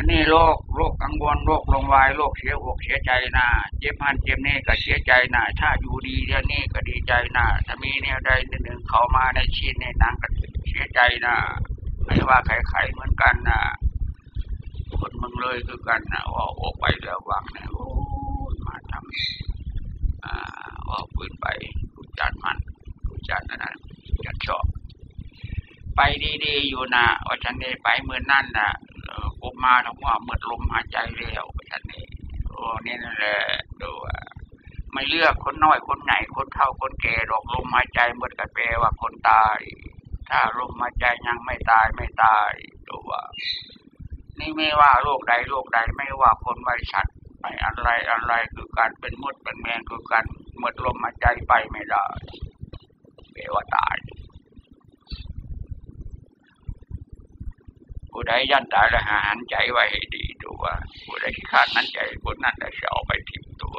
อันนี้โรคโรคกังวลโรคลงวายโรคเสียอกเสียใจนะเจ็บหันเจ็บนี่ก็เสียใจนะถ้าอยู่ดีเดี๋ยวนี้ก็ดีใจนะถ้ามีเนี่ยใดหนึ่งเขามาในชีนในหนังก็เสียใจนะไม่ว่าใครๆเหมือนกันนะคนมึงเลยคือกันนะว่าออกไปแล้ววังนะโอ้มาทำอ่าว่าปืนไปกูจัดมันกูจัดนะจัดชอบ ไปดีๆอยู่นะว่าฉันนี่ไปเมื่อนั่นนะ กบมาทั้งว่าเมื่อลมหายใจเร็วฉันนี่โอ้นี่นั่นแหละดูว่าไม่เลือกคนน้อยคนไหนคนเฒ่าคนแก่ดอกลมหายใจเมื่อกันแปลว่าคนตาย ถ้าลมหายใจยังไม่ตายไม่ตายดูว่านี่ไม่ว่าโรคใดโรคใดไม่ว่าคนไม่สัตว์ไม่อะไรอะไรคือการเป็นมดเป็นแมงคือการหมดลมหายใจไปไม่ได้แปลว่าตาย ผู้ใดยันตายแล้วหาหันใจไว้ให้ดีตัวผู้ใดขาดนั้นใจคนนั้นจะเสียเอาไปทิ้งตัว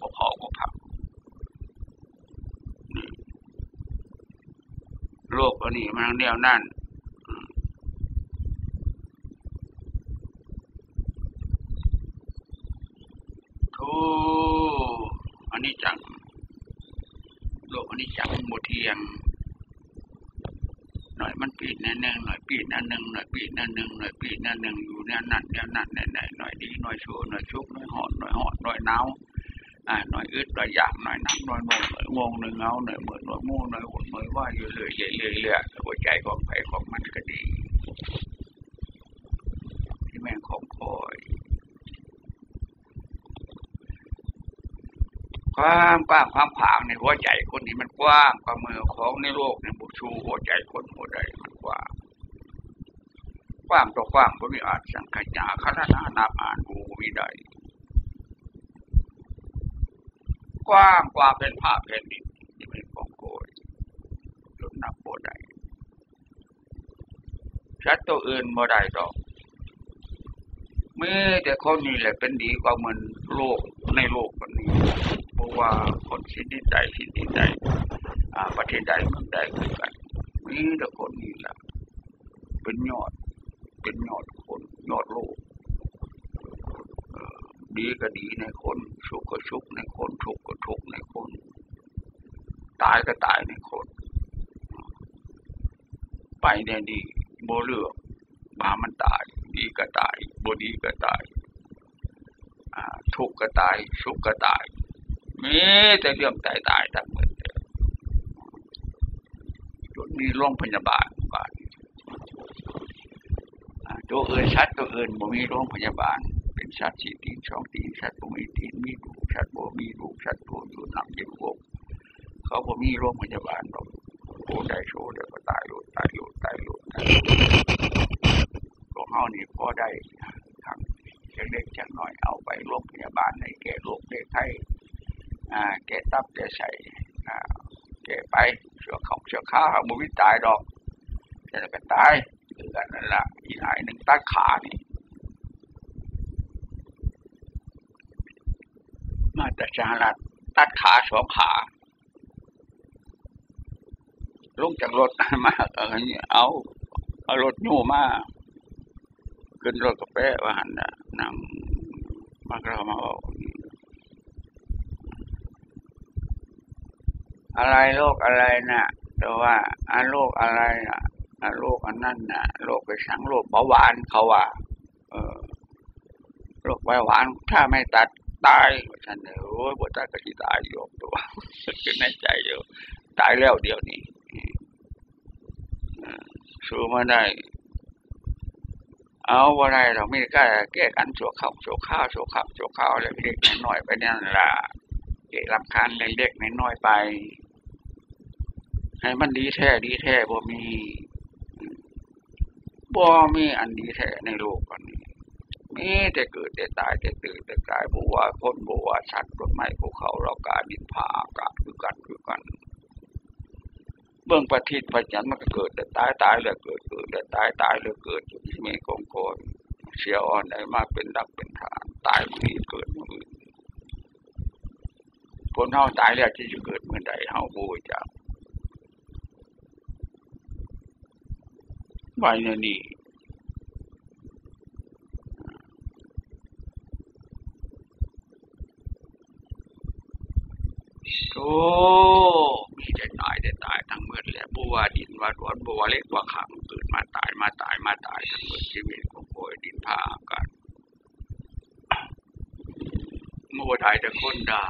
บ่พอบ่พักนี่โลกอันนี้มันแนวนั่นทูอันนี้จัง โลกอันนี้จังโมดเทียง หน่อยมันปีนนั่นหนึ่งหน่อยปีนนั่นหนึ่งหน่อยปีนนั่นหนึ่งหน่อยปีนนั่นหนึ่งอยู่เนี่ยนั่นเนี่นั่นเนี่ยหน่อยดีหน่อยชั่วหน่อยชุกหน่อยหอดหน่อยหอดหน่อยหนาวอ่าหน่อยอึดหน่อยอยากหน่อยหนักหน่อยงงหน่อยงงหน่อยเงาหน่อยเหมือนหน่อยมู่หน่อยหุ่นหน่อยว่าอยู่เลยเรื่อยเรื่อยเรื่อยหัวใจของใครของมันก็ดีที่แม่งของคอย ความกว้างความผางในหัวใจคนนี้มันกว้างกว่ามือของในโลกในบุชูหัวใจคนหัวใดมันกว้างกว้างต่อกว้างบ่มีอาจสังขยาคณะนาบอ่านดูวิได้กว้างกว่าเป็นผ่าแผ่นดินที่เป็นของโกยจนนับบ่ได้ชัดตัวอื่นบ่ได้ดอกมีแต่คนนี้แหละเป็นดีกว่าเมือนโลกในโลกคนนี้ ราะว่าคนชิ้นที่ใดชิ้นที่ใดประเทศใดเมืองใดคือกันมีแต่คนนี้แหละเป็นยอด เป็นยอดคนยอดโลกดีก็ดีในคนสุขก็สุขในคนทุกข์ก็ทุกข์ในคน ตายก็ตายในคน ไปในดีโบเลือกมามันตาย ดีก็ตายบดีก็ตายทุกข์ก็ตาย สุขก็ตาย มีแต่เรื่องตายตายทั้งหมดเลยจนมีโรงพยาบาลบาลอ่าตัวเอื่นชัดตัวเอื่นบ่มีโรงพยาบาล เป็นชัดสี่ตีนสองตีนชัดบ่มีตีนมีดูชัดบ่มีดูชัดตัวอยู่นำอยู่วงเขาบ่มีโรงพยาบาลหรอกโอ้ได้โชว์เดี๋ยวก็ตายโลดตายโลดตายโลดตายโลดของเฮานี่พอได้ทางเล็กๆจักหน่อยเอาไปโรงพยาบาลในแก่โรคได้ไข้ อ่าแก่ตับแก่ใส่อ่าแก่ไปเสือเขาเสือข้าเขาบ่มีตายดอกแต่ก็ตายคือกันนั่นละอีหลายหนึ่งตัดขานี่มาจากสหรัฐตัดขาสองขาลงจากรถมาเอาอันนี้เอาเอารถโย่มาขึ้นรถกาแฟว่าหันนะนั่งมากรามาเอา อะไรโรคอะไรน่ะ แต่ว่าอันโรคอะไรน่ะอันโรคอันนั้นน่ะโรคไปสังโรคเบาหวานเขาว่า เออโรคเบาหวาน ถ้าไม่ตัดตายฉันเนี่ยโอ้ยบ่ตายก็สิตายอยู่ตัวคิดในใจอยู่ตายแล้วเดี๋ยวนี้สู้มาได้ เอาว่าไรเราไม่กล้แก้กันโชว์ข้าวโชว์ข้าวโชว์ข้าวโชว์ข้าวเล็กน้อยไปนั่นล่ะ เด็กลำคาญเล็กๆน้อยๆไป ให้มันดีแท้ดีแท้บ่มีบ่มีอันดีแท้ในโลกอันนี้มีแต่เกิดแต่ตายแต่ตื่นแต่กายบัวคนบัวชัดต้นไม้ภูเขาเรากาดินผาอากาศคือกันคือกัน เบื้องประทิศประจันมันก็เกิดแต่ตายตายแล้วเกิดเกิดแต่ตายตายแล้วเกิดอยู่ที่เมฆของโกนเสียอ่อนได้มากเป็นดักเป็นฐานตายมือเกิดมือ คนเฮาตายแล้วที่จะเกิดเมื่อใดเฮาบูจากไว้ในนี่โธมีแต่ตายแต่ตายทั้งหมดแหละบัวดินวัดวัดบัวเล็กว่าขังเกิดมาตายมาตายมาตายทั้งหมดชีวิตของโอยดินผ้ากันโม่ตายแต่คนด่า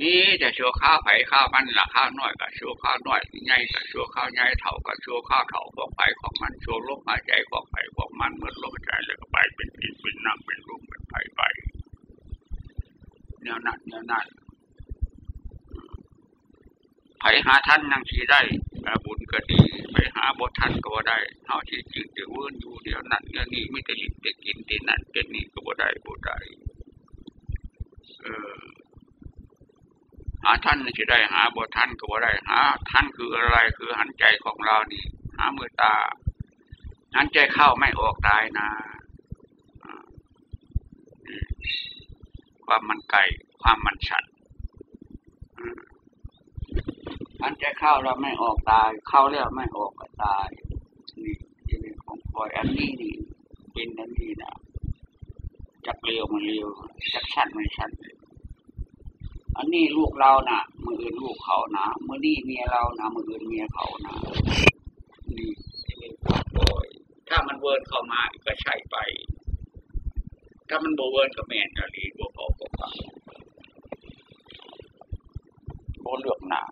มีแต่ชั่วข้าวไผ่ข้าวมันละข้าวน้อยกับชั่วข้าวน้อยใหญ่กับชั่วข้าวใหญ่เท่ากับชั่วข้าวเท่าของไผ่ของมันชั่วลมหายใจของไผ่ของมันเมื่อลมหายใจแล้วก็ไปเป็นดินเป็นน้ำเป็นรูปเป็นไผ่ไปเนี่ยนั่นเนี่ยนั่นไผ่หาท่านยังชีได้บุญก็ดี หาบทท่านก็ได้เท่าที่จืดจะวุ่นอยู่เดี๋ยวนั่นเนี่ยนี่ไม่ได้ลิบได้กินที่นั่นเป็นนี่ก็บ่ได้บ่ได้เออหาท่านจะได้หาบทท่านก็บ่ได้หาท่านคืออะไรคือหันใจของเรานี่ หามือตาหันใจเข้าไม่ออกตายนะความมันไก่ความมันชัด หันใจเข้าเราไม่ออกตาย เข้าแล้วไม่ออกก็ตาย นี่ที่ของคอยอันนี้นี่เป็นอันนี้นะจักเร็วมันเร็วจักชัดมันชัดอันนี้ลูกเรานะ่ะ มืออื่นลูกเขานะมือนี่เมียเรานะมืออื่นเมียเขานะนี่ที่โองคอยถ้ามันเวิร์นเข้ามาก็ใช่ไป ถ้ามันโบเวิร์นก็แมนก็รีบวกเขาก็ฟังโบเลือกหนา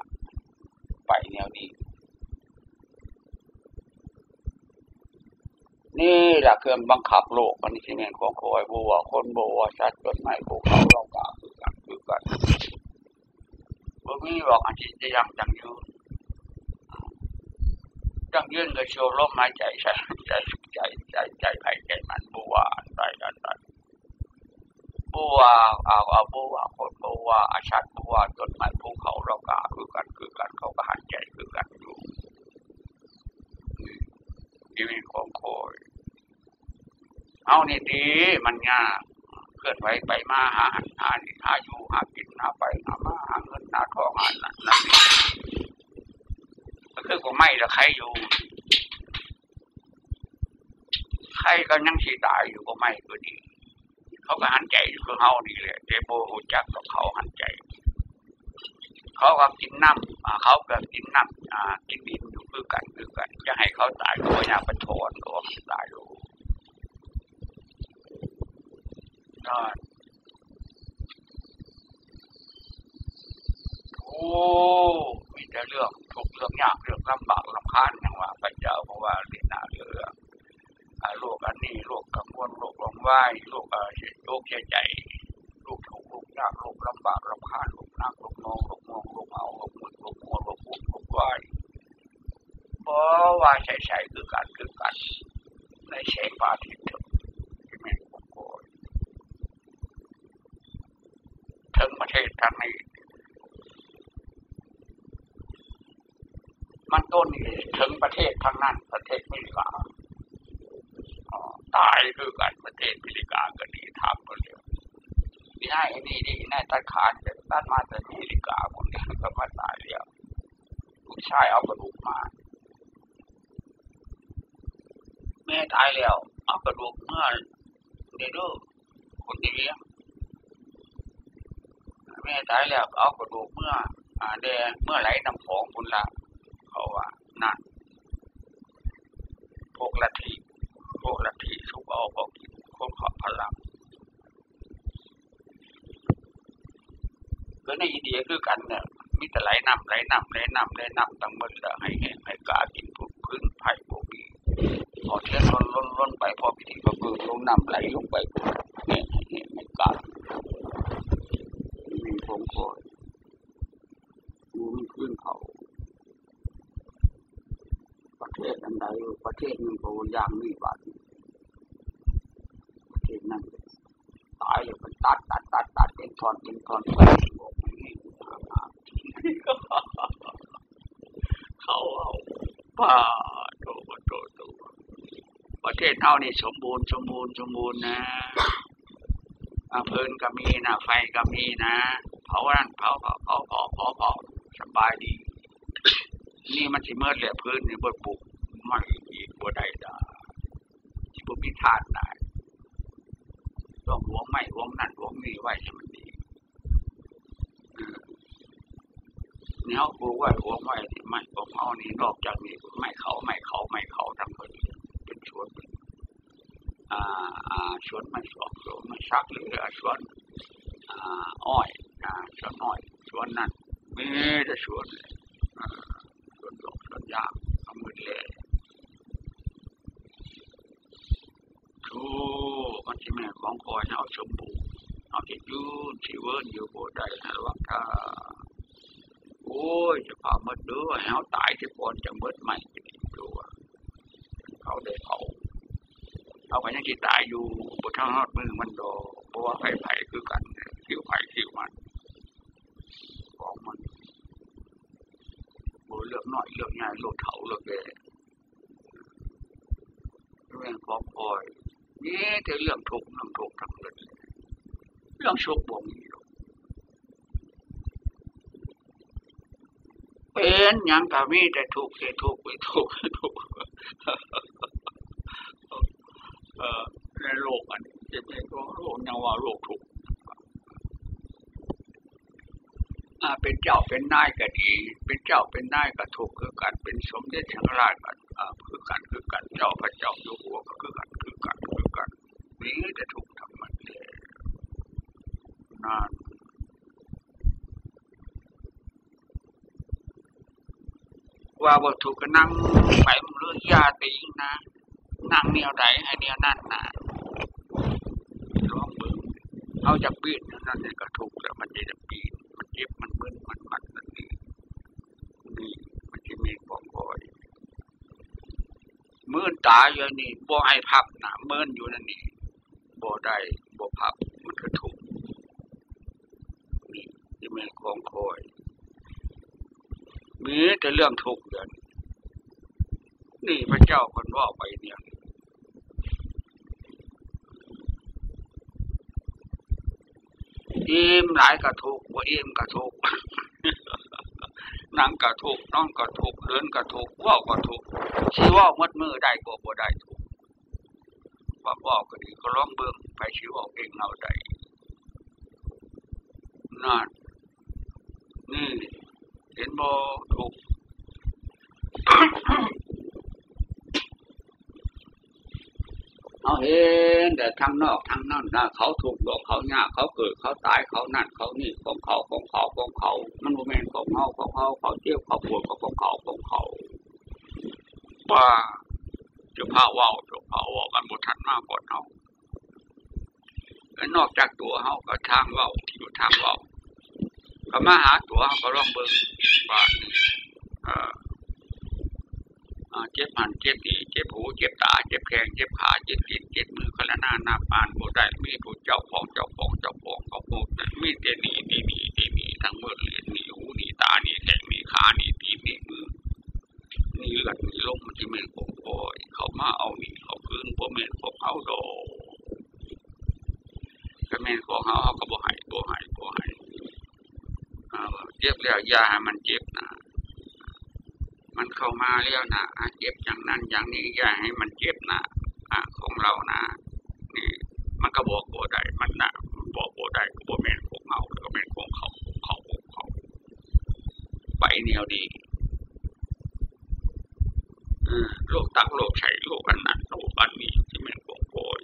ไปแนวนี้ นี่แหละเครื่องบังคับโลกมันที่เมนของคอยบัวคนบัวชัดจนไม่ภูเขาเรากาคือกันคือกันบ่มีบอกอันที่จะยังจังยืนจังยืนก็โชว์ลมหายใจใช่ใจใจใจใจใจใจมันบัวใจใจใจบัวเอาเอาบัวคน บัวอาชัดบัวจนไม่ภูเขาเรากาคือกันคือกันเขาก็หันใจคือกันอยู่ชีวิตของโคยเอานี่ดีมันยากเคลื่อนไหวไปมาหาหันหานี่หาอยู่หากินหาไปหามาหาเงินหาทองหานั่นนั่นก็คือก็ไม่ละใครอยู่ใครก็ยังสีตายอยู่ก็ไม่ก็ดี เขาก็หันใจอยู่คือเฮานี่แหละเจโบหูจักกับเขาหันใจ เขาก็กินน้ำเขาก็กินน้ำกินดินอยู่คือกันคือกัน จะให้เขาตายก็อยากไปโทษตัวตายอยู่นอนโอ้มีแต่เรื่องทุกเรื่องยากเรื่องลำบากลำคาญอย่างว่าพระเจ้าเพราะว่าเรียนหนาเรื่อง โรคอันนี้โรคกังวลโรคลงไหวโรคโรคใจใจโรคทุกข์โรคยากโรคลำบากลำคาญโรคหนักโรคนองโรคงงโรคเอาโรคมึนโรคมัวโรคปุ่มโรคไหวเพราะว่าใช่ใช่คือการคือการในเชฟปาทิตย์ที่แม่ของโกยถึงประเทศทางนี้มันต้นถึงประเทศทางนั้นประเทศไม่ลา ตายคือกันประเทศพิลิกาก็ดีทำก็เดียวนี่ให้นี่ดีน่ตัดขาดตัดมาแต่พิลิกาคนนี้ก็มาตายแล้วลูกชายเอากระดูกมา แม่ตายแล้วเอากระดูกเมื่อเดี๋ยวคนที่เลี้ยงแม่ตายแล้วเอากระดูกเมื่อเดเมื่อไหลน้ำของคุณละเขาว่านั่นพวกลัทธิพกลัท ธิสุกเอาพวกกินคนขอพลังก็ในอินเดียคือกันเนี่ยมีแต่ไหลนำไหลนำไหลนำไหลนำตั้งมดเลยให้แห้งให้กากินพื้นพื้นไผ่โบบีพอเทียนล้นล้นล้นไปพอพิธีก็คือลงนำไหลลงไปแห้งให้แห้งให้กามีพงคอยมูมันขึ้นเขาประเทศอันใดประเทศหนึ่งโบยางมีบาดประเทศนั้นตายเลยมันตัดตัด ตัดตัดเป็นทอนเป็นทอนไปบอกไม่ให้เขาเอาป้าโตโตโตประเทศเท่านี่สมบูรณ์สมบูรณ์สมบูรณ์นะเพลินก็มีนะไฟก็มีนะเผานั่นเผาเผาเผาเผาเผาเผาสบายดี นี่มันสิเมื่อเหลือพื้นนี่บดปุกไม่อีกบัได้ดามีธาตุได้ต้องหวงไม่หวงนั่นหวงนี่ไว้ให้มันดี เนี่ยเขาปลูกไว้หวงไว้ไม่ของเขานี่นอกจากนี้ไม่เขาไม่เขาไม่เขาทั้งหมดเป็นชวนเป็นอ่าอ่าชวนไม่สอกชวนไม่ซักหรือชวนอ่าอ้อยอ่าชวนอ้อยชวนนั่นมีแต่ชวนเลยชวนหลอกชวนยากทำมือเลยทูมันจะแม่ของคอยเอาชมบูเอาจะยืนชีเวิร์นอยู่โบได้นะว่าถ้า อ้ยจะพามาเด้อให้เขาตายที่ก่อนจะเมิดใหม่ไปดีตัวเขาได้เขาเอาไปยังที่ตายอยู่บนทางฮอดมือมันโดเพราะว่าไผ่ไผ่คือกันคิวไผ่คิวมันของมันโบเลือกหน่อยเลือกง่ายเลือกเถาเลือกแก่เรื่องของคอยนี่แต่เรื่องทุกข์น้ำทุกข์ทั้งนั้นเรื่องสุขบ่มีหรอก เป็นยังก็มีแต่ทุกข์แต่ทุกข์ไปทุกข์ทุกข์ในโลกอันจะเป็นโลกยังว่าโลกทุกข์เป็นเจ้าเป็นนายก็ดี เป็นเจ้าเป็นนายก็ถูกคือกัน เป็นสมเด็จช่างราชก็คือกันคือกันเจ้าพระเจ้าอยู่หัวก็คือกันคือกันคือกันนี้จะถูกทำมันเลยนาน ว่าบ่ถูกก็นั่งไปมันเรื่องยาติงนะ นั่งเนียวใดให้เนียวนั่นนะลองเบิ่งเอาจากปีนนั่นเนี่ยก็ถูกแล้วมันจะปีนมันเจ็บมันมึนมันมันนั่นนี่นี่มันจะมีความคอยมื่นตาอยู่นี่บ่ให้พับนะเมื่นอยู่นั่นนี่บ่ได้บ่พับมันก็ถูกนี่ที่แม่ของคอย มีแต่เรื่องทุกข์เดือนนี่พระเจ้าคนว่าไปเนี่ย อิ่มหลายกระทุกว่าอิ่มกระทุกนั่งกระทุกน้องกระทุกเดินกระทุกว่ากระทุกชีว่ามัดมือได้ก็บ่ได้ทุกว่าว่าก็ดีก็ร้องเบิ่งไปชีว่าเก่งเอาได้นั่นนี่ เห็นบ่ถูกเอาเห็นแต่ทางนอกทางนั่นนะเขาถูกหลอกเขายากเขาเกิดเขาตายเขานั่นเขานี่ของเขาของเขาของเขา มันโมเมนของเขาของเขาเขาเที่ยวเขาปวดของเขาของเขาว่าจะพาว่าจะพาว่ากันบุทันมากกว่าเขาแล้วนอกจากตัวเขาก็ทางว่าอยู่ทางว่า ก็มาหาตัวเขาก็ร้องเบิ้งว่าเจ็บหันเจ็บดีเจ็บหูเจ็บตาเจ็บแข้งเจ็บขาเจ็บลิ้นเจ็บมือขละหน้าหน้าปานโบได้มีผู้เจ้าของเจ้าของเจ้าของเขาพูดมีเตนีนีนีนีนีทั้งหมือเลยนนีหูนีตานีแข้งนีขานีตีนนีมือนี่เลือดนี่ลมมันจะเม็นของคอยเขามาเอานี่เขาคืนพวกเม็นของเขาโดก็เม็นของเขาเขาก็บ่หายบ่หายบ่หาย เจ็บแล้วยาให้มันเจ็บนะมันเข้ามาแล้วนะเจ็บอย่างนั้นอย่างนี้ยาให้มันเจ็บนะของเรานะนี่มันก็บอกโบได้มันนะบอกโบได้ก็บแมนของเขาแล้วก็แมนของเขาของเขาของเขาไปแนวดีโลกตักโลกใช้โลกอันนั้นโลกอันนี้ที่แมนของโบย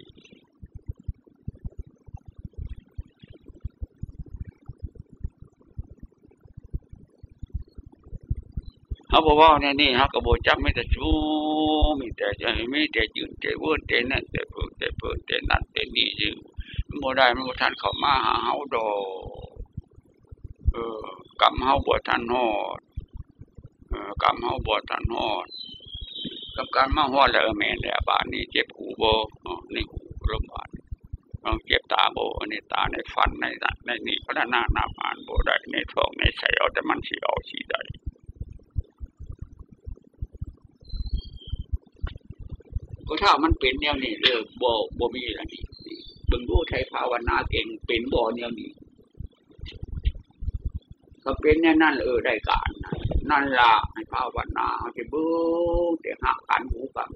เขาบอกว่าเนี่ยนี่ฮะกระโบจับไม่แต่ชูมีแต่จะไม่แต่ยืนแต่เวิร์นแต่นั่นแต่เพิ่แต่เพิ่แต่นั่นแต่นี่ยืนโมได้โมทันเขามาหาเฮาดอเออกำเฮาบวชทันหอดเออกำเฮาบวชทันหอดกำการมาหอดแล้วแม่เนี่บ้านนี้เจ็บหูโบนี่หูลมบาดต้องเจ็บตาโบในนี้ตาในฟันในในนี่พระหน้าหน้าบานโบได้ในท้องในใส่เอาแต่มันสีเอาสีใด ก็ถ้ามันเป็นแนวนี้เรื่องบ่บ่มีอะไรนี่บึงรู้ไทยภาวนาเก่งเป็นบ่แนวนี้ก็เป็นแน่นั่นเออได้การนั่นละให้ภาวนาเขาจะเบิ้งแต่หักกันหูกัน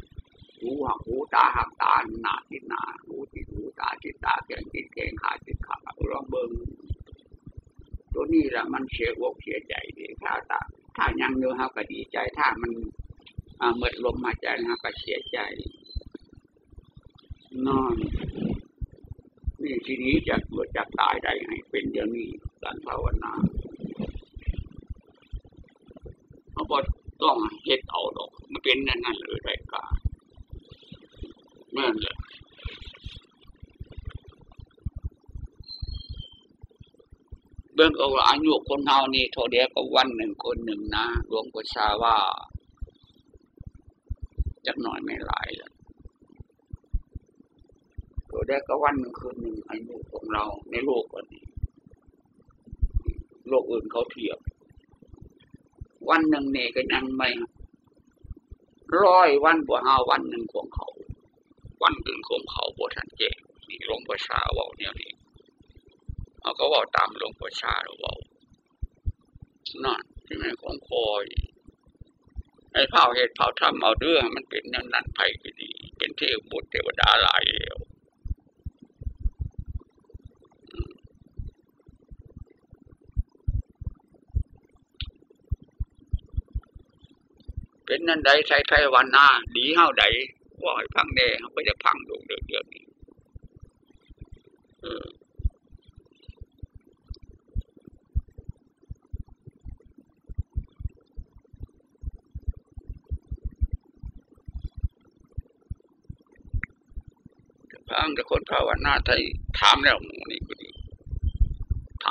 หูหักหูตาหักตาหนาทิศหนาหูติดหูตาทิศตาเก่งติดเก่งขาติดขาลองเบิ้งตัวนี้แหละมันเสียอกเสียใจดีถ้าตาถ้ายังเนื้อเขาก็ดีใจถ้ามันเมื่อลมมาใจเขาก็เสียใจ นอน นี่ทีนี้จะเกิดจากตายได้ไงเป็นอย่างนี้การภาวนาเขาบอกต้องเฮ็ดเอาดอกมันเป็นนั่นนั่นเลยได้กาเมื่อเลยเบื้องเอาอายุคนเฮานี่โทเดียก็วันหนึ่งคนหนึ่งนะหลวงปู่ชาว่าจักหน่อยไม่หลายเลย โทเดียก็วันหนึ่งคืนหนึ่งอายุของเราในโลกวันนี้ โลกอื่นเขาเทียบ วันหนึ่งเนี่ยก็ยังไม่ร้อยวันบัวหาวันหนึ่งของเขา วันหนึ่งของเขาบวทันเจนี่หลวงปู่ชาว่าเนี่ยนี่เขาก็ว่าตามหลวงพ่อชาเราว่านั่นที่แม่ของคอยไอ้เผาเหตุเผาทำเอาเรื่องมันเป็นนั่นนั่นไผ่ก็ดี เป็นเทพบุตรเทวดาหลายแล้ว นั่นใดใช้ไทยวันหน้าดีเฮาใดว่าให้พังแน่เขาก็จะพังดวงเดือดเดือดนี้เออพังแต่คนภาวนาไทยถามแล้วนี่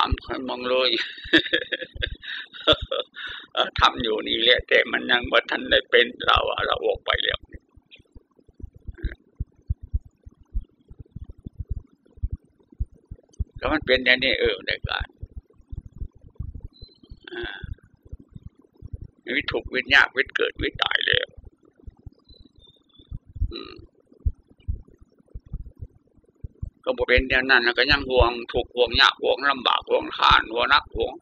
ามคนมองเลยทำอยู่นี่แหละ แต่มันยังว่ท่านได้เป็นเราเราออกไปแล้วก็มันเป็นอย่างนี้เออในการวิถูกวิญญาณวิเกิดวิตายแล้วก็ บเป็นอย่างนั้นก็ยังห่วงถูกห่วงยากห่วงลำบากห่วงขานห่วงนักห่วง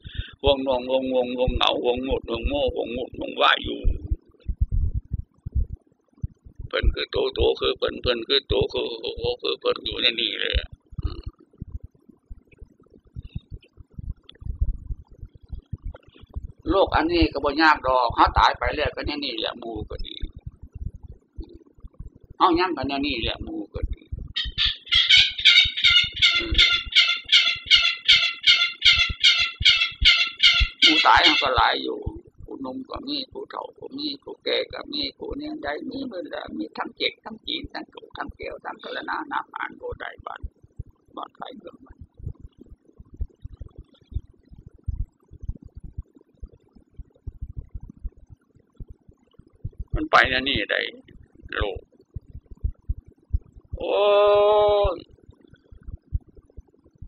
ห่วงนวงห่วงวงห่วงเหงาห่วงงดห่วงโง่ห่วงงดห่วงว่าอยู่เพิ่นคือโตโตคือเพิ่นเพิ่นคือโตคือโอคือเพิ่นอยู่ในนี่เลยโลกอันนี้ก็บ่ยากดอกเขาตายไปแล้วก็นี่นี่แหละมูก็ดีเอาย่างกันแน่นี่แหละมู ก็ดีผู้ตายก็หลายอยู่ผู้นุ่มก็มีผู้เฒ่าก็มีผู้แก่ก็มีผู้เนี่ยได้มีเมื่อละมีทั้งเจ็กทั้งจีนทั้งกุทั้งเกลียวทั้งกระนาน้ำอ่านโบได้บ้านบ้านไทยเมืองมันมันไปนะนี่ได้โลกโอ้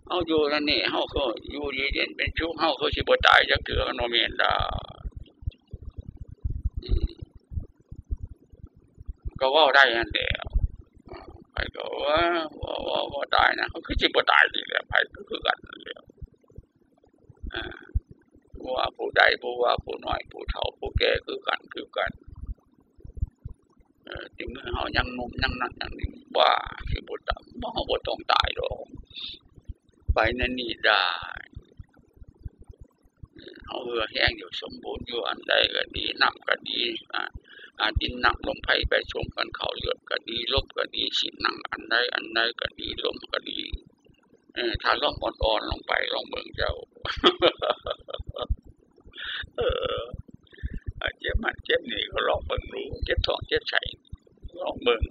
เฮาอยู่นั่นนี่เฮาก็อยู่ดีเด่นเป็นชุกเฮาก็สิบ่ตายจักเถือโนมีนดาก็ว่าได้นั่นแหละไปก็ว่าว่าว่าว่าตายนะเขาคือสิบ่ตายนี่แหละไปก็คือกันนั่นและอ่าว่าผู้ใดผู้ว่าผู้น้อยผู้เฒ่าผู้แก่คือกันคือกันถึงเฮายังนุ่มยังนั่นยังนี่ว่าสิบ่ตายบ่เฮาบ่ต้องตายดอก ไปนั่นนี่ได้เอาเหือแห้งอยู่สมบูรณ์อยู่อันใดก็ดีน้ำก็ดีอาดินนักลมไผ่ไปชมกันเขาเลือดก็ดีลบก็ดีสินังอันใดอันใดก็ดีลมก็ดีเออถ้าลมอ่อนๆลงไปลองเมืองเจ้าเออเจ็บมันเจ็บนี่ก็ลองเบิ่งดูเจ็บท้องเจ็บไส้ลองเบิ่ง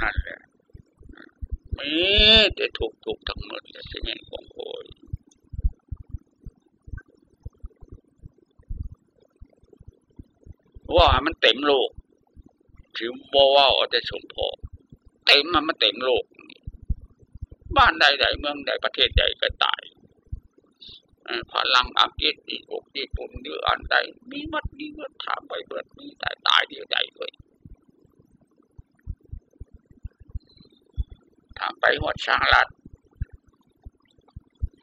นั่นแหละ มีแต่ถูกถูกทั้งหมดเลยสิแม่นของโอยว่ามันเต็มโลกถือบ่ว่าเอาแต่สมพอเต็มมันมันเต็มโลก บ้านใดๆเมืองใดประเทศใดก็ตายพลังอังกฤษอีกญี่ปุ่นหรืออันใดมีมัดมีมัดถามไปเบิดมีตายตายเดียวใดเลยถามไปห ดสหรัฐ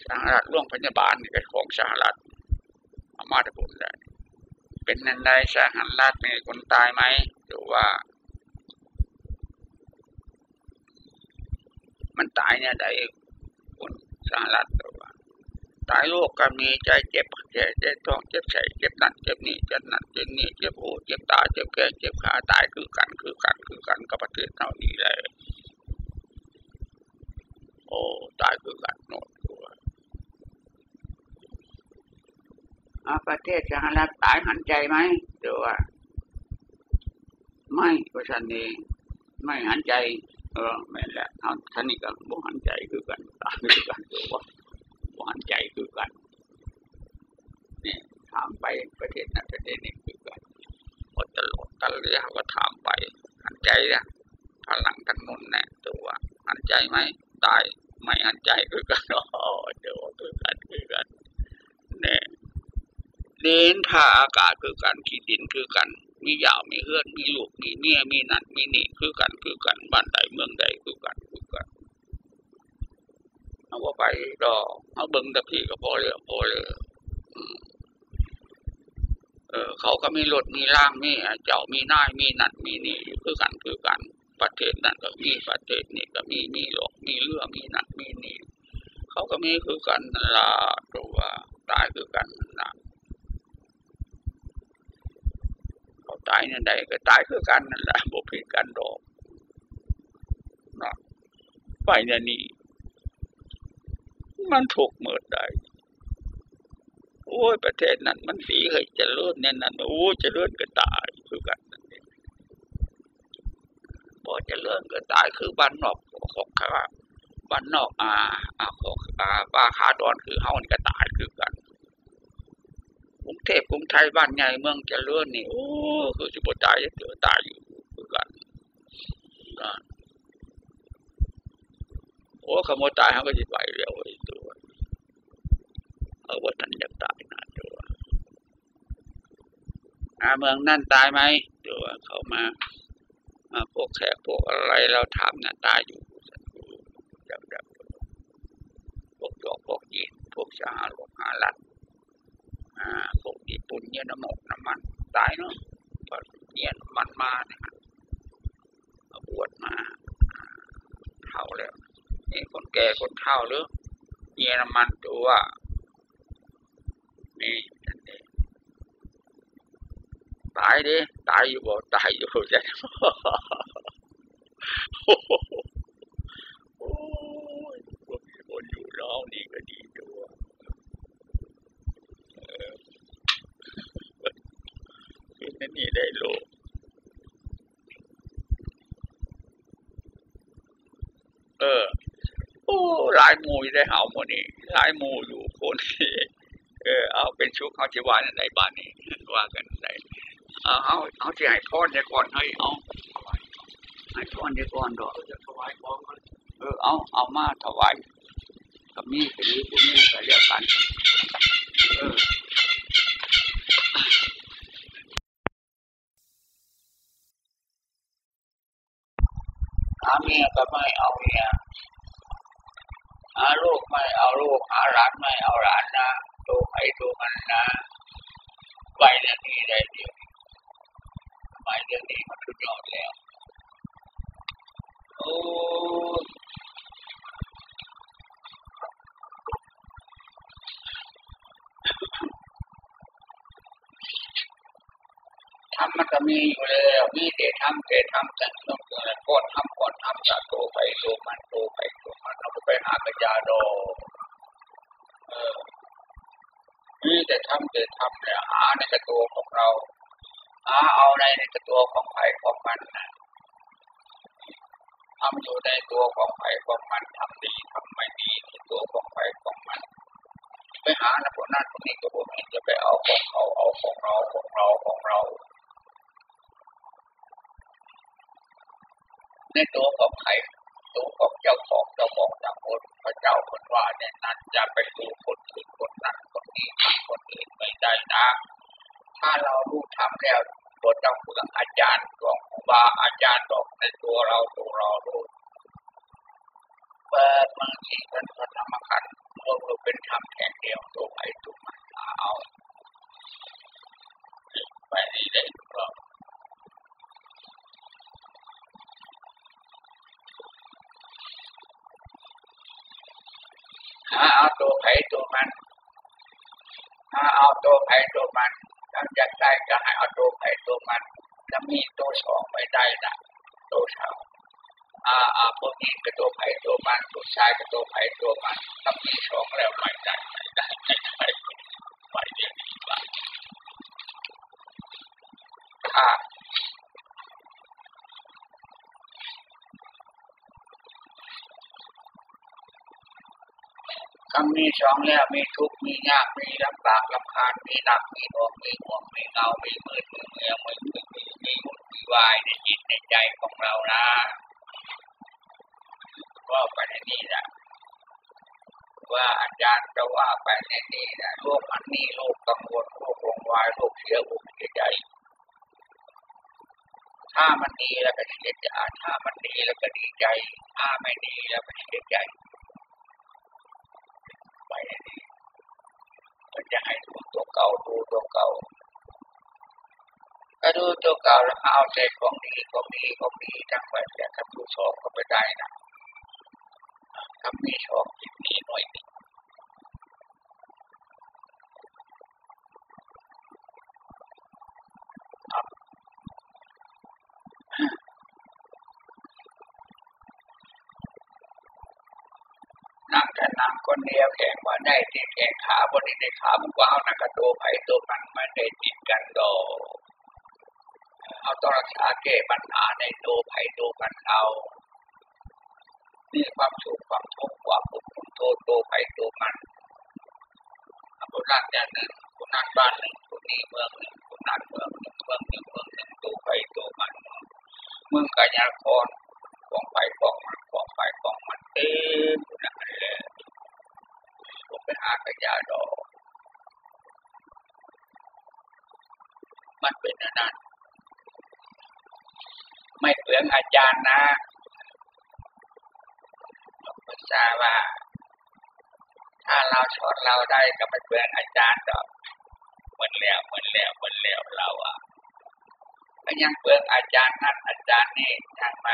สหรัฐร่วงพยาบาลนี่เป็นของสหรัฐอามาตะบุญเลยเป็นนันใดสหรัฐมีคนตายไหมดูว่า มันตายเนี่ยได้คนสารัตตัวว่า ตายโลกก็มีใจเจ็บเจ็บเจ็บท้องเจ็บใส่เจ็บนั่นเจ็บนี่เจ็บนั่นเจ็บนี่เจ็บหูเจ็บตาเจ็บแก้เจ็บขาตายคือกันคือกันคือกันกับประเทศเท่านี้เลย โอ้ ตายคือกันโน่นตัวประเทศสหรัฐตายหันใจไหมดูว่าไม่ประชันนี้ไม่หันใจ เออไม่แหละเอาท่านนี่ก็บ่หันใจคือกันตายคือกันดูว่าบ่หันใจคือกันเนี่ยถามไปประเทศนั้นประเทศนี้คือกันพอตลอดตะเลียก็ถามไปหันใจนี่ยพลังทั้งนุนแน่ตัวหันใจไหมตาย ไม่หันใจคือกันโอ้เดี๋ยวคือกันคือกันเนี่ยเดินผ่าอากาศคือกันขีดดินคือกัน มียาวมีเฮือนมีลูกมีเมียมีนัดมีนี่คือกันคือกันบ้านใดเมืองใดคือกันคือกันเอาว่าไปดอกเอาเบิ้งตะพี่ก็พอเลยพอเลยเออเขาก็มีรถมีร่างมีเจ้ามีนายมีนัดมีนี่คือกันคือกัน ประเทศนั้นก็มีประเทศนี้ก็มีมีหลอกมีเรือมีนัดมีนี่เขาก็มีคือกันละตัวตายคือกันนะเขาตายนั่นใดก็ตายคือกันนั่นแหละบุพิกันดอกนะไปนี่ยนี่มันถูกเมิดได้โอ้ยประเทศนั้นมันสีเคยจะเลื่อนเนี่ยนั่นโอ้จะเลื่อนก็ตายคือกัน นั่นเองพอจะเลื่อนก็ตายคือบ้านนอกของข้าบ้านนอกอ่าอ่าของอ่าบ้าคาดอนคือเฮานี่ก็ตายคือกันกรุงเทพกรุงไทยบ้านใหญ่เมืองจะเจริญนี่โอ้คือสิบตายเจอตายอยู่คือกันโอ้ขโมยตายเขาก็จะไปเร็วไอ้ตัวเอาว่าท่านอยากตายนะตัวอาเมืองนั่นตายไหมตัวเขามา พวกแขกพวกอะไรเราทำน่ะตายอยู่จับจับพวกยอกพวกยีนพวกสหรัฐหาลัดอ่าพวกญี่ปุ่นเนี่ยน้ำมันน้ำมันตายเนาะเนี่ยมันมาเนี่ยบวชมาเท่าแล้วนี่คนแก่คนเท่าหรือเนี่ยน้ำมันตัวนี่ ตายดิตายอยู่บ่ตายอยู่ใช่โอ้ยคนอยู่แล้วนี่ก็ดีตัวคือนั่นนี่ได้โลเออ โอ้หลายมูยได้เหาหมดนี่หลายมูอยู่คนเออเอาเป็นชุกเขาจะว่าในบ้านนี้ว่ากัน เอาเอาเอาที่ให้พรเดี๋ยวก่อนให้เอาให้พรเดี๋ยวก่อนดอกจะถวายของเออเอาเอามาถวายกับมีหรือพวกนี้ก็เรียกกันเออหาเมียก็ไม่เอาเมียหาลูกไม่เอาลูกหาหลานไม่เอาหลานนะตัวใครตัวมันนะไปเรื่องนี้ได้เดียว ไปเรื่องนี้มันทุดยอดแล้ว โอ้ทำมันก็มีอยู่แล้วมีแต่ทำแต่ทำแต่ต้องเกิดก่อนทำก่อนทำจากตัวไปโตมันโตไปโตมันเราไปหากระจาโดเออมีแต่ทำแต่ทำเนี่ยหาในตัวของเรา หาเอาในในตัวของใครของมันนะทำอยู่ในตัวของใครของมันทำดีทำไม่ดีในตัวของใครของมันไปหาในพวกนั้นพวกนี้ก็พวกนี้จะไปเอาของเขาเอาของเราของเราของเรา ในตัวของใครตัวของเจ้าของเจ้าของจากคนพระเจ้าคนว่าเนี่ยนั้นจะไปดูคนอื่นคนนั้นคนนี้คนอื่นไม่ได้นะ ถ้าเรารู้ทำแล้วตัวเจ้าคุอาจารย์ของครูบาอาจารย์บอกในตัวเราตัวเรารู้เปิดมังสีเป็นพระธรรมขันธ์รวมกเป็นธรรมแท่เดียวตัวไอ้ตัวมันเอาไปนี่ได้ก็หาเอาตัวไผ่ตัวมันหาเอาตัวไผ่ตัวมัน ถ้าอยากได้ก็ให้เอาตัวไปตัวมันถ้ามีตัวสองไม่ได้ละตัวสองอ่าอ่าพวกนี้ก็ตัวไปตัวมันตัวชายก็ตัวไปตัวมันถ้ามีสองแล้วไม่ได้ไม่ได้ไม่ได้ไปเรียนดีกว่าถ้า คำมีสองแล้วมีทุกข์มียากมีลำบากลำคาญมีหนักมีหน่วงมีห่วงมีเงา มีมืดมีเงียมีมีมีมีวุ่นมีวายในจิตในใจของเรานะว่าไปในนี้แหละว่าอาจารย์จะว่าไปในนี้นะโลกอันนี้โลกกังวลโลกวงวายโลกเสียอกเสียใจถ้ามันดีแล้วก็เสียใจถ้ามันดีแล้วก็ดีใจ ถ้าไม่ดีแล้วก็เสียใจ ไปนี่มันจะให้ดูตัวเก่าดูตัวเก่าถ้าดูตัวเก่าแล้วเอาใจของดีของดีของดีทั้งหมดแต่ถ้าดูชอบก็ไปได้นะถ้ามีชอบจิตนี้หน่อยนึงนั่ง แต่นั่งคนเดียวแข่งว่าได้ที่แข่งขาบนนี้ได้ขามันว้าวนักตัวไผ่ตัวมันมันได้ติดกันดอเอาต้องรักษาแก้ปัญหาในตัวไผ่ตัวมันเอานี่ความสุขความทุกข์ความปุถุโทษตัวไผ่ตัวมันคนนั้นอย่างหนึ่งคนนั้นบ้านหนึ่งคนนี้เมืองหนึ่งคนนั้นเมืองหนึ่งเมืองหนึ่งเมืองหนึ่งตัวไผ่ตัวมันเมืองกายาคร ของไผ่ของมันของไผ่ของมันเต็มนะเลยผมไปหากระยาดอกมันเป็นอนั้นไม่เปลืองอาจารย์นะภาษาว่า ถ้าเราสอนเราได้ก็ไม่เปลืองอาจารย์ดอกเหมือนแล้วเหมือนแล้วเหมือนแล้วเราอะก็ยังเปลืองอาจารย์นั่นอาจารย์นี่ทางไป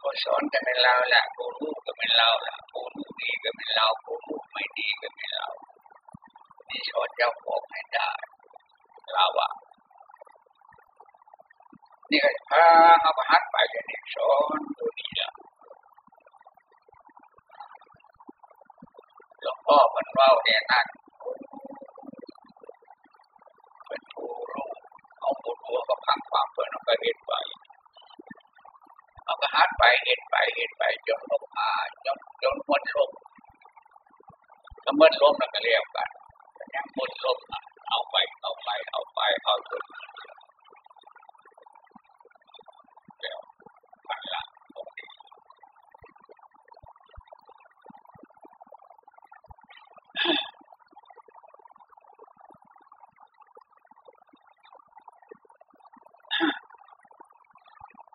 ผู้สอนก็เป็นเราแหละผู้รู้ก็เป็นเราแหละผู้รู้ดีก็เป็นเราผู้รู้ไม่ดีก็เป็นเรานี่สอนเจ้าของให้ได้เราอะนี่ก็พาเอาไปหัดไปกันนี่สอนตัวนี้ละหลวงพ่อมันว่าเนี่ยนั่นเป็นผู้รู้เอาผู้รู้ก็พังความเพื่อนก็เห็นไป เอาก็หัดไปเห็นไปเห็นไปจนลมหาจนจนหมดลมถ้าหมดลมแล้วก็เรียกกันยังหมดลมเอาไปเอาไปเอาไปเอาจนเดี๋ยวมันละตรงนี้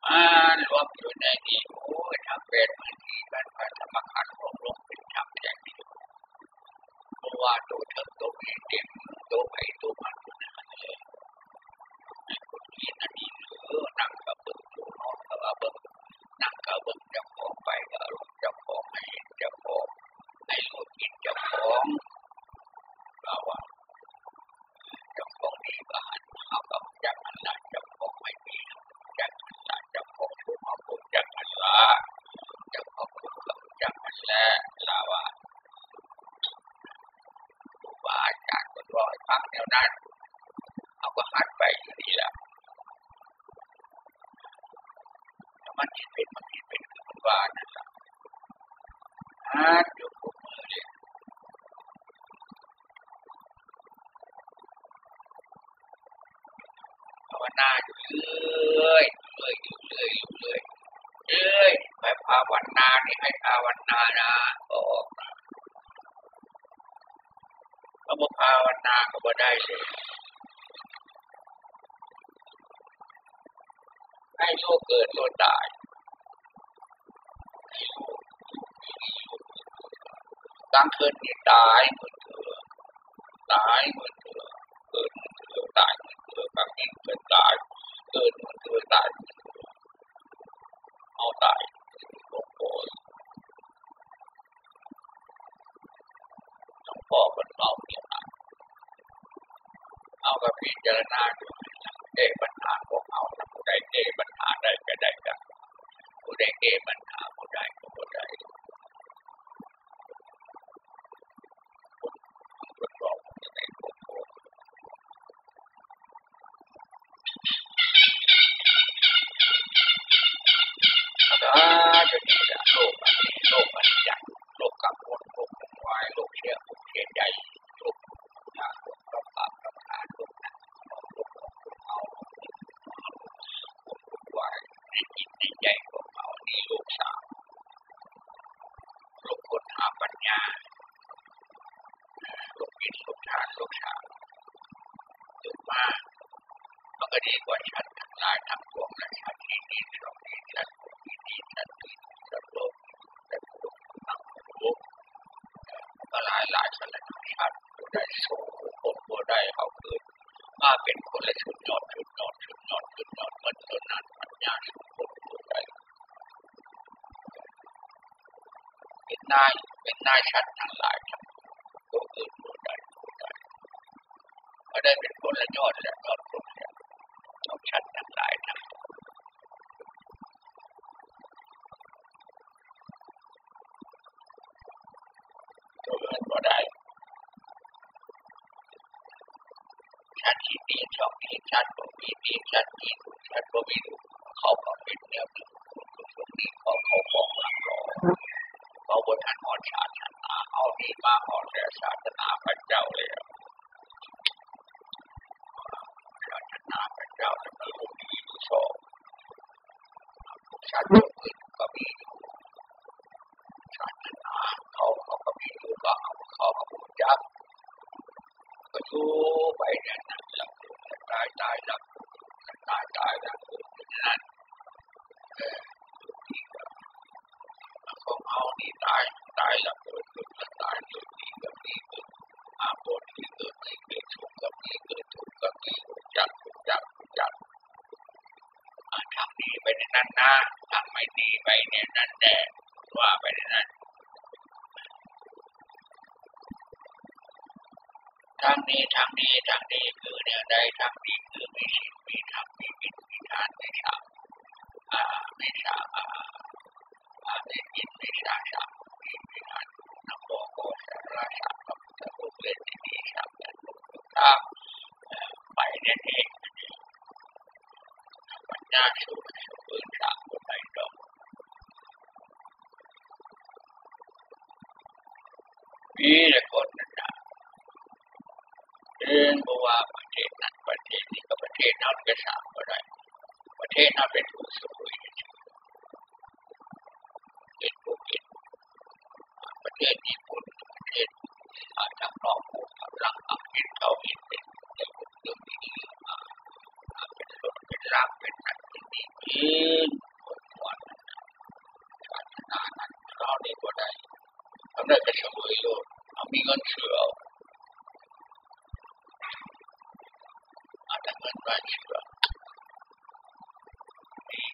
อ่า รวมอยู่ในนี้โอ้ทำเป็นมันที่มันพระธรรมขันธ์ของลงเป็นธรรมแท้จริงเพราะว่าตัวเธอตัวเองเต็มตัวไปตัวมันนะเลยไอ้คนที่นั่นนี่เออนั่งกับเบิ้งอยู่นอนกับเบิ้งนั่งกับเบิ้งจ้าของไปกับรถเจ้าของให้จ้าของให้รถกินจ้าของเราว่าเจ้าของดีก็หันเอากับจักรละเจ้าของไม่มีจักรละเจ้าของถูกเอาปุ๊บจักรละเจ้าของถูกกับ และลาวาครูบาอาจารย์ก็รอยพักแนวนั้น เสียให้รู้เกิดรู้ตายกลางคืนนี่ตายเหมือนเธอตายเหมือนเธอเกิดเหมือนเธอตายเหมือนเธอบางคืนเกิดตายเกิดเหมือนเธอตายเหมือนเธอเอาตายโอ้โหหลวงพ่อคนเมาเนี่ย ก็พิจารณาดูแก้ปัญหาของเขาผู้ใดเก้ปัญหาได้ก็ได้กันผู้ใดแก้ปัญหาผู้ใดก็ผู้ใดทดลองในโลกอาจะมีโลกอันนี้โลกอันใหญ่โลกกังวลโลกวุ่นวายโลกเชื่อโลกเชื่อใจโลกอยากโลกรับปากรับทานโลกนั้นโลกของพวกเอาโลกวุ่นวายในจิตในใจของเรานี่โลกสามโลกคนหาปัญญาโลกจิตโลกทานโลกชาตื่นมามันก็ดีกว่าฉันทั้งหลายทั้งปวงและฉันที่นี่เราที่ฉันที่นี่ฉันที่ฉันโลกฉันโลกทั้งโลกก็หลายหลายสันชันผู้ใดสู้คนผู้ใดเขาเกิดมาเป็นคนละชุดยอดชุดยอดชุดยอดชุดยอดมันต้นนั้นปัญญาสุขคนผู้ใดเป็ นนายเป็นนายชันทั้งหลายทั้งตัวอื่นผู้ใดผู้ใดก็ได้เป็นคนละยอดและยอดคนละต้องชันทั้งหลายทั้งตัวอื่นก็ได้ชันที่ดีช่อบที่ชันบ่มีดีชันที่ถูกชันบ่มีถูกเขาก็เป็นเนื้อเป็นคนตรงนี้เขาเขาของหลังรอเขา บนทันอนชาตินาเอาดีมาหอนแต่ศาสนาพระเจ้าแล้วศาสนาพระเจ้าจะมีลูกดีลูกสองชาติอื่นก็มีอยู่ศาสนาเขาเขาก็มีอยู่ก็เอาเขาเขาจับก็อยู่ไปเนี่ยนะหลับตายตายหลับตายตายหลับเป็นนั้นเออที่ก็ของเอานี่ตายตายหลับเกิดเกิดตายเกิดดีกับดีเกิดอาบนที่เกิดไม่เกิดทุกข์กับดีเกิดทุกข์กับดีจักจักจักทำดีไปในนั้นนะทำไม่ดีไปในนั้นแน่ว่าไปในนั้นทางนี้ทางนี้ทางนี้คือเนี่ยได้ทางนี้คือมีสิ่งมีธรรมมีบิณมีทานมีสามอ่ามีสามอ่าอ่ามีกินมีสามสามมีมีทานนักโบโกสาราสามกับตะลุเล่นดีสามกันข้ามไปเนี่ยเอง ปัญญาสูงสูงสามคนใดดอกมีแต่คนนั้นนะเรื่องบอกว่าประเทศนั้นประเทศนี้ก็ประเทศนั้นก็สามก็ได้ประเทศนั้นเป็นผู้สวยเป็นผู้เก่งประเทศญี่ปุ่นประเทศทางนอกภูกำลังอังกฤษเขาห็นเป็นเป็นเรื่องดีๆเป็นรถเป็นรางเป็นนักเป็น ดีเป็นคนวันศาสนานั้นเราได้ก็ได้ทำได้ก็เฉยโลดมีเงินเชื่ออาจจะเงินว่าเชื่อนี่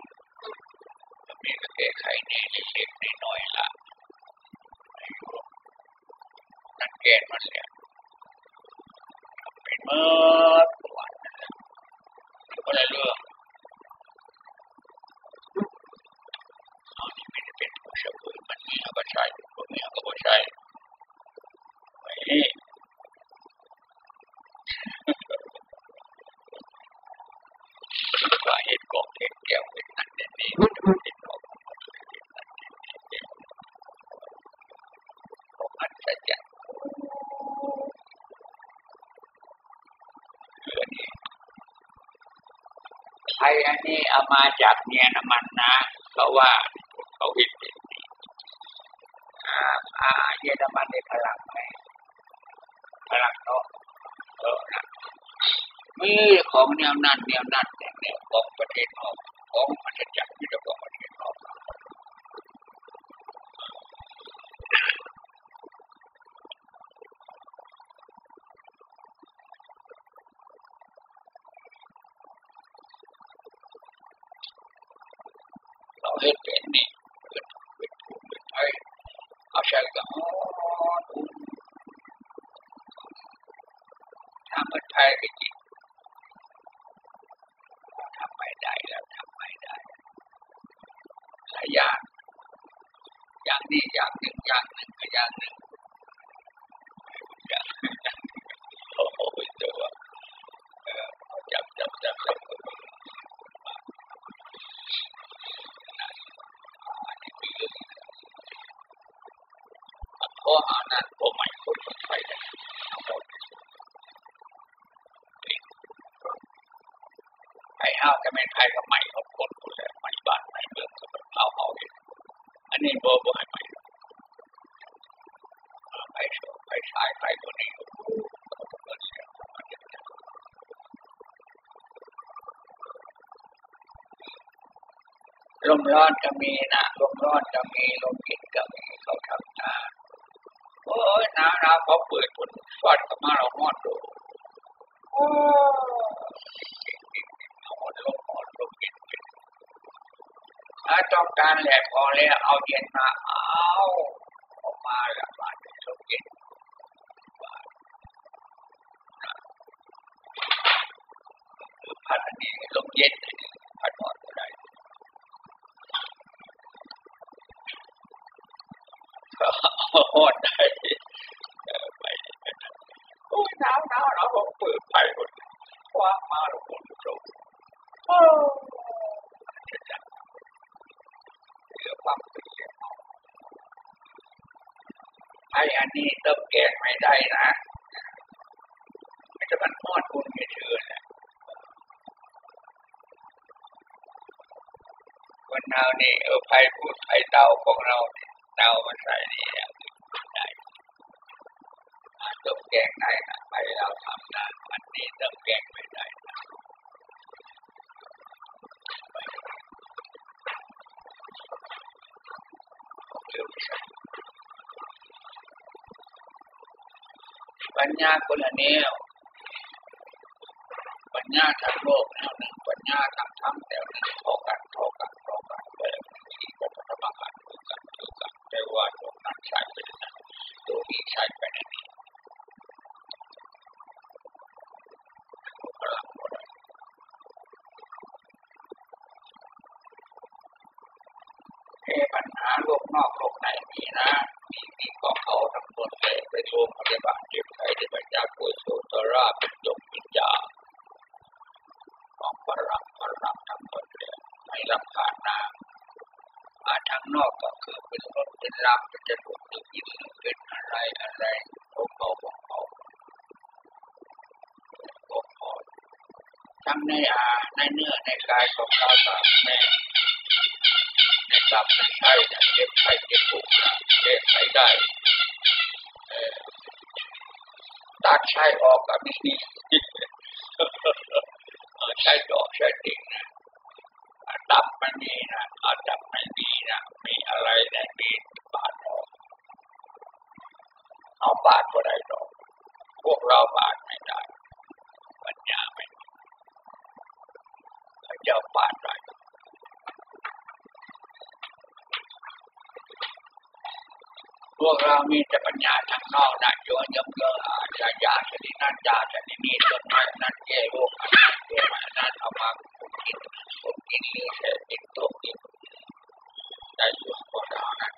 มีก็แก้ไขในเล็กๆน้อยๆละนั่นแก้มาเสียเป็นเมื่อวันนั่นแหละก็เลยเรื่องเอาที่ไม่ได้เป็นผู้เชื่อมันมีก็ใช่พวกนี้ก็ใช่นี่ว่าเหตุกองเหตุแก้วเหตุนั้นเนี่ยนี่มันจะเป็นกองเหตุนั้นเนี่ยของอันสัจจะคืออันนี้ ไอ้อันนี้เอามาจากเนี่ยนมันนะเขาว่าเขาเห็นนอ่าอ่าเยอรมันในพลังไหมพลังเนาะเออนะมีของแนวนั้นแนวนั้นแนวแนวของประเทศนอกของมันจะจัดมีแต่ของประเทศนอกเราเห็นเป็นนี่เป็นเป็นถูกเป็นไทยเอาใช้กับอ๋อ ใครก็จิตทำไม่ได้แล้วทำไม่ได้หลายอย่างอย่างนี้อย่างหนึ่งอย่างหนึ่งก็อย่างหนึ่งอย่างโอ้โหตัวเออจับจับจับจับเพราะอานั้นก็ไม่คนไปได้ไอ้ห้าวจะไม่ใครก็ไม่เขาคนคนเลยไม่บ้านไม่เมืองก็แบบเอาเอาเองอันนี้บ่บ่ให้ไม่ไป ไปชายไปตัวนี้ลมร้อนก็มีนะลมร้อนก็มีลมเย็นก็มีเขาทำงาโอ้ยหนาวหนาวเขาเปิดฝนฟาดเข้ามาเราหอดดูโอ้หอดลมหอดลมเย็นถ้าต้องการแหลกพอแล้วเอาเย็นมาเอาออกมาละบาดลมเย็นพัดอันนี้ลมเย็นพัดนอนก็ได้หอดได้ไปโอ้ยหนาวหนาวเราบอกเปิดไปหมดว่ามาเราคนโจโอ้จะจับเหลือความเป็นเสียงไอ้อันนี้เติมแกงไม่ได้นะไม่จะมันทอดคุณไม่เชื่อนะวันนาวนี่เออ ไฟพูดไฟเตาของเราเตามันใส่นี่ได้ติมแกงได้นะไปเราทำนะอันนี้ติมแกงไม่ได้นะปัญญาคนละแนวปัญญาทางโลกแนวหนึ่งปัญญาทางธรรมแนวหนึ่งเท่ากันเท่ากันเท่ากันเลยที่ก็พัฒนาการคือกันคือกันแต่ว่าตรงนั้นใช้ไปนั้นตัวนี้ใช้ไปในนี้พลังหมดเอปัญหาโลกนอกโลกในมีนะมีมีของเขาทั้งหมดเลยไปโรงพยาบาลเจ็บไข้ที่พระเจ้าป่วยโสตราเป็นจงปิญญาของพระรักพระรักทั้งหมดเลยไม่รับขาดน้ำอาทางนอกก็คือเป็นรถเป็นรางเป็นจะถูกตึก ยินเป็นอะไรอะไรของเขาของเขาของเขาทั้งในอาในเนื้อในกายของเราตามแม่ในตับในไส้เจ็บไข้เจ็บปวดเจ็บไข้ได้ตัดใช้ออกกับนี่ใช้ดอกใช้ติ่งนะตับมันมีนะอาตับไม่มีนะมีอะไรแต่มีบาดออกเอาบาดก็ได้ดอกพวกเราบาดไม่ได้ปัญญาไม่เจ้าบาดได้พวกเรามีแต่ปัญญาทางนอกนะโยนยมเยอะอาญายาชนิดนั้นยาชนิดนี้ต้นไม้นั้นแก้โรคอันนั้นแก้มานั้นเอามาผมกินผมกินนี่แค่ติดตัวกินได้อยู่กเรานั้น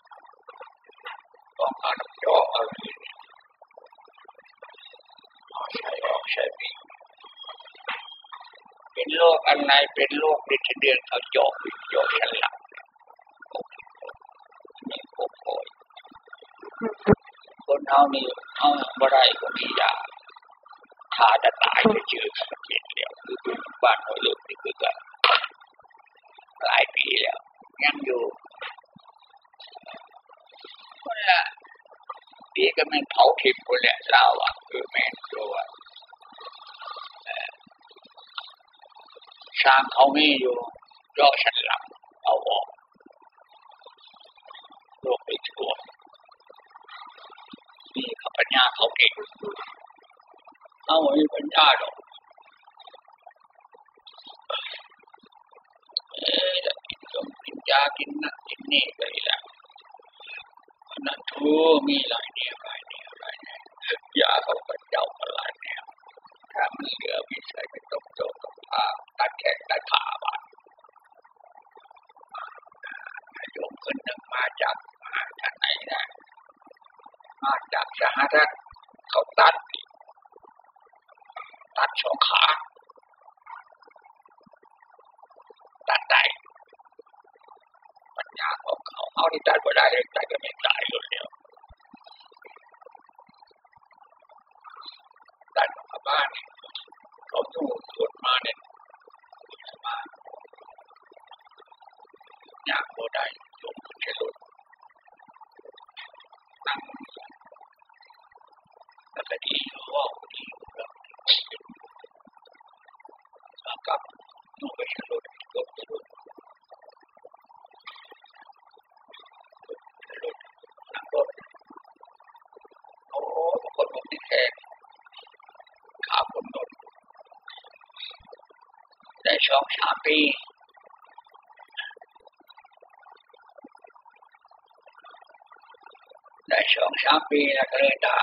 ต้องเอาน้ำจ่ออาดินเอาใช้ออกใช้ปี เป็นโรคอะไรเป็นโรคดิฉันเดือนเขาจ่อจ่อฉันหลับนี่โอ้โหคนเอานี่เอาบ่ได้ก็มียาถ้าจะตายจะชื่อกับประเทศเดียวคือบ้านเราลูกนี่คือกันหลายปีแล้วยังอยู่คนละปีก็แม่นเผาทิพย์คนแหละเราอะคือแม่นตัว ช้างเขาม่อยู่ย่อฉันหลับเอาออกโรคไปทั่วนี่เขาปัญญาเขาเก่งเอาไว้ปัญญาดอกเอ๊ะกินสมกินยากินนั่นกินนี่ไปแล้วนั่นทูมีหลายแนวหลายแนวหลายแนวยยาเขาก็เจ้าก็หลาย มันมันเหลือวิสัยไปตกโจตกพาตัดแขนตัดขาบาดโยมคนหนึ่งมาจากมาจากไหนนะมาจากสหรัฐเขาตัด ตัดสองขา ตัดได้ปัญญาของเขาเอาที่ตัดก็ได้ตัดก็ไม่ตายเลยเดียวตัดมาบ้านเขาถูกสวดมาเนี่ยมาอยากโบได้ลงเชลุดนั่งแล้วก็ดีว่าดีแล้วกับนูไปเชลุดก็เชลุดนั่งรถโอ้คนมันติดแขกขาคนนนได้สองสามปี ได้สองสา มปีแล้วก็เลยได้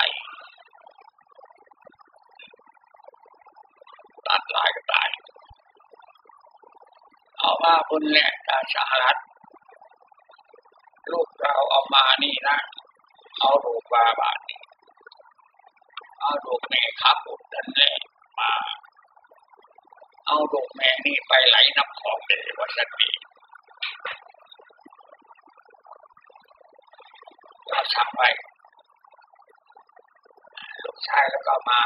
ตัดลายก็ตาย เอามาคนแหละจาสหรัฐลูกเราเอามานี่นะ เอาลูกบาบาทนี่เอาลูกแม่ขับรถนั่นแหละมา เอาลูกแม่นี่ไปไหลน้ำคลองเลยว่าสันนีเราสั่งไว้ ลูกชายแล้วก็มา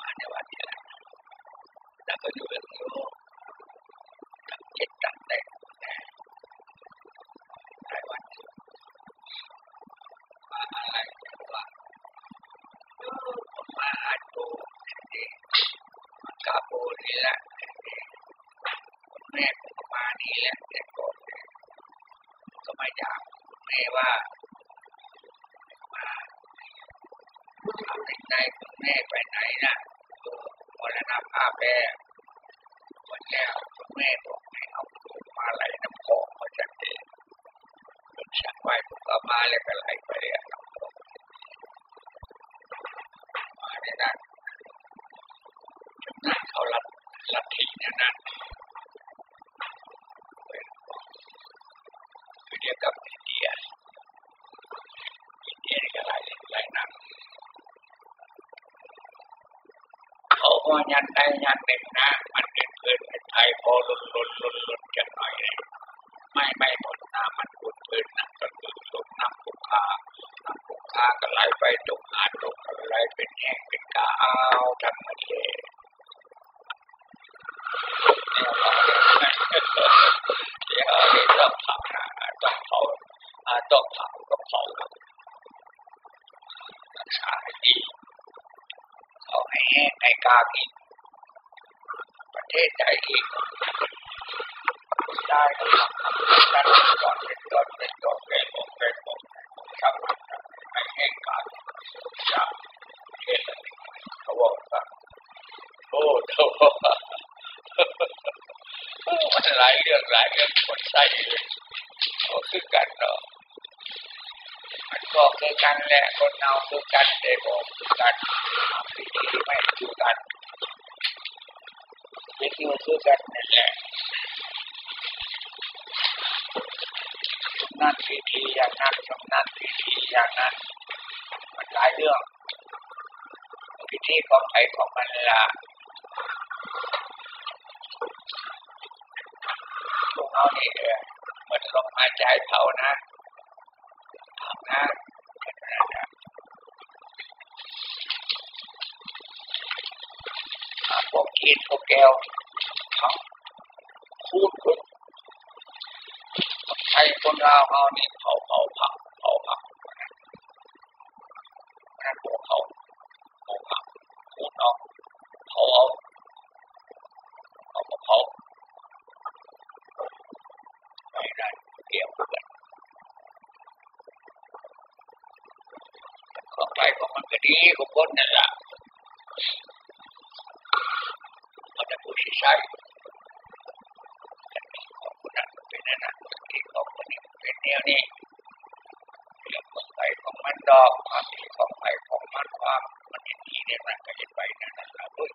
มาในวันนี้แหละแล้วก็อยู่เรื่องอยู่ตั้งจ็ดตั้งแต่หลายวันอยู่มาอะไรว่าเออผมาดูดีมากาโบนี่แหละแม่ผมมานี่แหละแต่ก่อนก็ไมาอยากแม่ว่า ทำในใจคุณแม่ไปไหนนะมรณภาพแล้ววันแล้วคุณแม่บอกให้เอาลูกมาไหลน้ำคลองมาจากเองผมสั่งไว้ผมก็มาแล้วก็ไหลไปเลยน้ำคลองมาในนั้นะจำนานเขาลัดลัดทีนั่นนั่นคือเดียวกับอินเดียอินเดียนี่ก็ไหลไหลนักเขา ว่ายันใดยันหนึ่งนะ มันเกิดขึ้นในไทยพอลุนลุนลุนลุนจังหน่อยเลยไม่ไม่หมดนะมันพุดขึ้นนะก็คือลงน้ำปุกคาน้ำปุกคาก็ไหลไปตกหาตกอะไรเป็นแห้งเป็นกาวทั้งหมดเลยเดี๋ยวเราเนี่ยต้องเผานะต้องเผาต้องเผาก็เผารักษาให้ดีเขาให้แห้งให้กากินประเทศใจอีกได้ก็ทำนั่นก่อนเป็นก่อนเป็นก่อนเป็นก่อนเป็นก่อนทำให้แห้งกาจากเทศเขาบอกว่าโอ้โหมันหลายเรื่องหลายเรื่องคนใส่เลยก็คือกันเนาะมันก็คือกันแหละคนเอาคือกันแต่บอกคือกันวิธีไม่คือกันวิธีคือกันนั่นแหละนั่นพิธีอย่างนั้นสำนั่นพิธีอย่างนั้น มันหลายเรื่องพิธีของใครของมันละพวก เอานี่เออเหมือนลมหายใจเผานะทำนะแค่นั้นนะพวกกินพวกแก้วเขาคูดขึ้นไทยคนลาวเอานี่เผาเผาผักเผาผักนั่นพวกเขาพวกผักคูดเอาเผาเอาเอาเผา ไม่ได้เกี่ยวกันของไปของมันก็ดีของคนนั่นแหละมันจะผู้ชี้ใช้ของคนนั้นเป็นนั่นนะที่ของคนนี้เป็นแนวนี้เรื่องของไปของมันดอกความดีของไปของมันความมันดีเนี่ยมันก็เห็นไปนั่นนะครับเฮ้ย